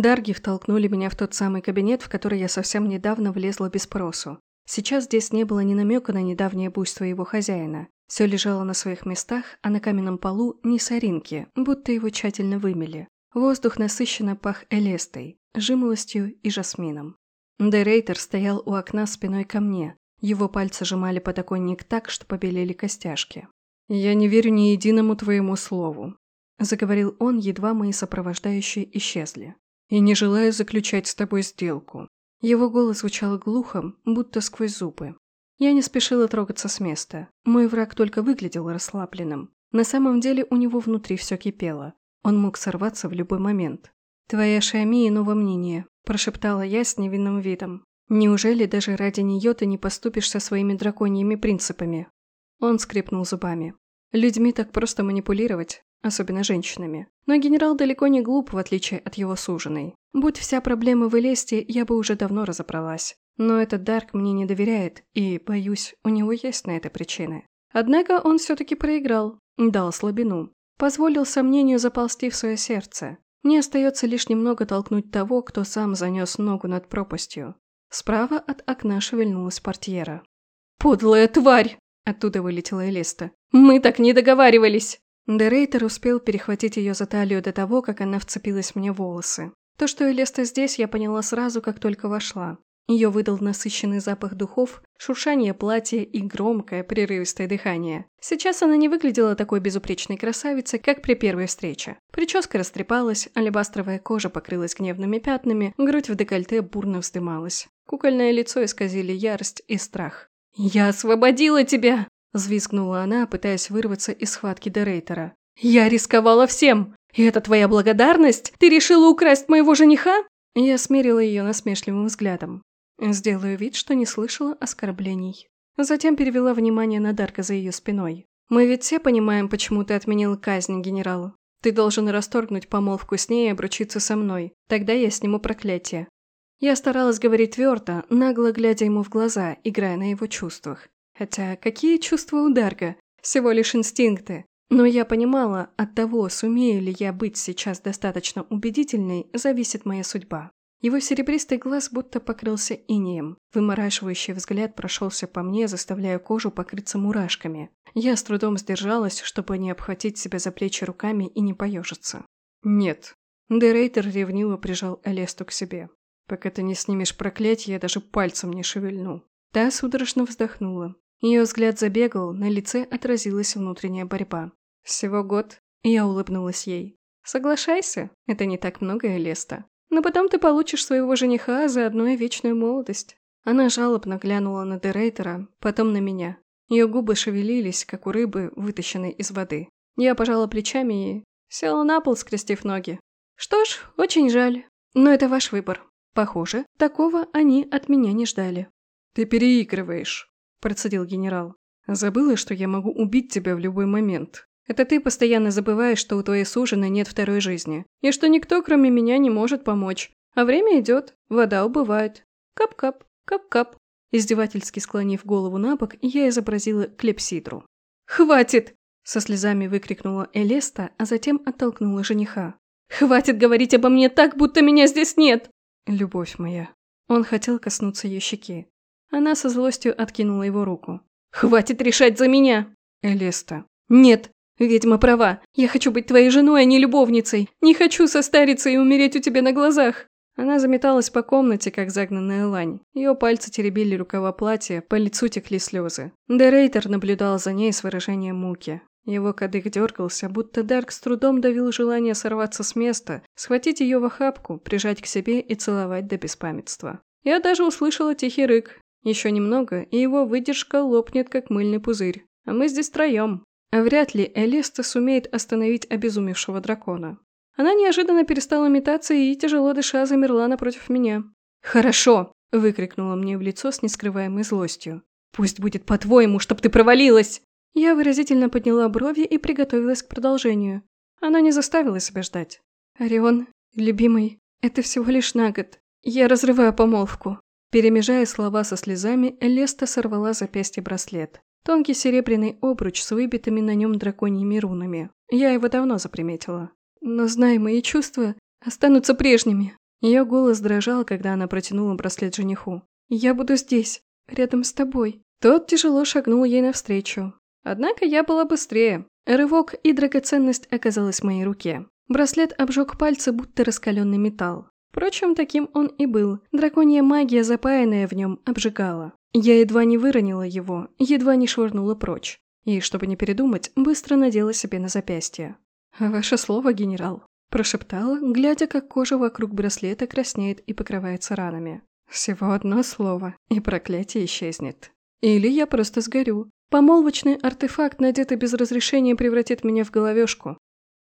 Дарги втолкнули меня в тот самый кабинет, в который я совсем недавно влезла без спросу. Сейчас здесь не было ни намека на недавнее буйство его хозяина. Все лежало на своих местах, а на каменном полу ни соринки, будто его тщательно вымели. Воздух насыщенно пах элестой, жимолостью и жасмином. Дерейтер стоял у окна спиной ко мне. Его пальцы сжимали подоконник так, что побелели костяшки. «Я не верю ни единому твоему слову», – заговорил он, едва мои сопровождающие исчезли. «И не желаю заключать с тобой сделку». Его голос звучал глухо, будто сквозь зубы. Я не спешила трогаться с места. Мой враг только выглядел расслабленным. На самом деле у него внутри все кипело. Он мог сорваться в любой момент. «Твоя Шиами иного мнения», – прошептала я с невинным видом. «Неужели даже ради нее ты не поступишь со своими драконьими принципами?» Он скрипнул зубами. «Людьми так просто манипулировать, особенно женщинами. Но генерал далеко не глуп, в отличие от его суженой. Будь вся проблема в Элесте, я бы уже давно разобралась. Но этот Дарк мне не доверяет, и, боюсь, у него есть на это причины. Однако он все-таки проиграл, дал слабину. Позволил сомнению заползти в свое сердце. Мне остается лишь немного толкнуть того, кто сам занес ногу над пропастью. Справа от окна шевельнулась портьера. «Подлая тварь!» – оттуда вылетела Элиста. «Мы так не договаривались!» Дерейтер успел перехватить ее за талию до того, как она вцепилась мне в волосы. То, что Элеста здесь, я поняла сразу, как только вошла. Ее выдал насыщенный запах духов, шуршание платья и громкое, прерывистое дыхание. Сейчас она не выглядела такой безупречной красавицей, как при первой встрече. Прическа растрепалась, алебастровая кожа покрылась гневными пятнами, грудь в декольте бурно вздымалась. Кукольное лицо исказили ярость и страх. «Я освободила тебя!» – взвизгнула она, пытаясь вырваться из схватки Дерейтера. «Я рисковала всем! И это твоя благодарность? Ты решила украсть моего жениха?» Я смерила ее насмешливым взглядом. Сделаю вид, что не слышала оскорблений. Затем перевела внимание на Дарка за ее спиной. «Мы ведь все понимаем, почему ты отменил казнь, генерал. Ты должен расторгнуть помолвку с ней и обручиться со мной. Тогда я сниму проклятие». Я старалась говорить твердо, нагло глядя ему в глаза, играя на его чувствах. Хотя, какие чувства у Дарга? Всего лишь инстинкты. Но я понимала, от того, сумею ли я быть сейчас достаточно убедительной, зависит моя судьба. Его серебристый глаз будто покрылся инеем. Выморашивающий взгляд прошелся по мне, заставляя кожу покрыться мурашками. Я с трудом сдержалась, чтобы не обхватить себя за плечи руками и не поежиться. «Нет». Дерейтер ревниво прижал Элесту к себе. «Пока ты не снимешь проклятие, я даже пальцем не шевельну». Та судорожно вздохнула. Ее взгляд забегал, на лице отразилась внутренняя борьба. «Всего год?» Я улыбнулась ей. «Соглашайся, это не так много, Элеста. Но потом ты получишь своего жениха, а заодно и вечную молодость». Она жалобно глянула на Дерейтера, потом на меня. Ее губы шевелились, как у рыбы, вытащенной из воды. Я пожала плечами и села на пол, скрестив ноги. «Что ж, очень жаль. Но это ваш выбор. Похоже, такого они от меня не ждали». «Ты переигрываешь», – процедил генерал. «Забыла, что я могу убить тебя в любой момент. Это ты постоянно забываешь, что у твоей суженой нет второй жизни, и что никто, кроме меня, не может помочь. А время идет, вода убывает. Кап-кап, кап-кап. Издевательски склонив голову на бок, я изобразила клепсидру. «Хватит!» – со слезами выкрикнула Элеста, а затем оттолкнула жениха. «Хватит говорить обо мне так, будто меня здесь нет!» «Любовь моя». Он хотел коснуться ее щеки. Она со злостью откинула его руку. «Хватит решать за меня!» «Элеста». «Нет, «Ведьма права. Я хочу быть твоей женой, а не любовницей. Не хочу состариться и умереть у тебя на глазах». Она заметалась по комнате, как загнанная лань. Ее пальцы теребили рукава платья, по лицу текли слезы. Дерейтер наблюдал за ней с выражением муки. Его кадык дергался, будто Дарк с трудом давил желание сорваться с места, схватить ее в охапку, прижать к себе и целовать до беспамятства. Я даже услышала тихий рык. Еще немного, и его выдержка лопнет, как мыльный пузырь. А мы здесь троем. Вряд ли Элиста сумеет остановить обезумевшего дракона. Она неожиданно перестала метаться и, тяжело дыша, замерла напротив меня. «Хорошо!» – выкрикнула мне в лицо с нескрываемой злостью. «Пусть будет по-твоему, чтоб ты провалилась!» Я выразительно подняла брови и приготовилась к продолжению. Она не заставила себя ждать. «Орион, любимый, это всего лишь на год. Я разрываю помолвку». Перемежая слова со слезами, Элеста сорвала запястье браслет. Тонкий серебряный обруч с выбитыми на нем драконьими рунами. Я его давно заприметила. Но, зная мои чувства, останутся прежними. Ее голос дрожал, когда она протянула браслет жениху. «Я буду здесь, рядом с тобой». Тот тяжело шагнул ей навстречу. Однако я была быстрее. Рывок и драгоценность оказалась в моей руке. Браслет обжег пальцы, будто раскаленный металл. Впрочем, таким он и был. Драконья магия, запаянная в нем, обжигала. Я едва не выронила его, едва не швырнула прочь. И, чтобы не передумать, быстро надела себе на запястье. «Ваше слово, генерал», – прошептала, глядя, как кожа вокруг браслета краснеет и покрывается ранами. «Всего одно слово, и проклятие исчезнет. Или я просто сгорю. Помолвочный артефакт, надетый без разрешения, превратит меня в головешку.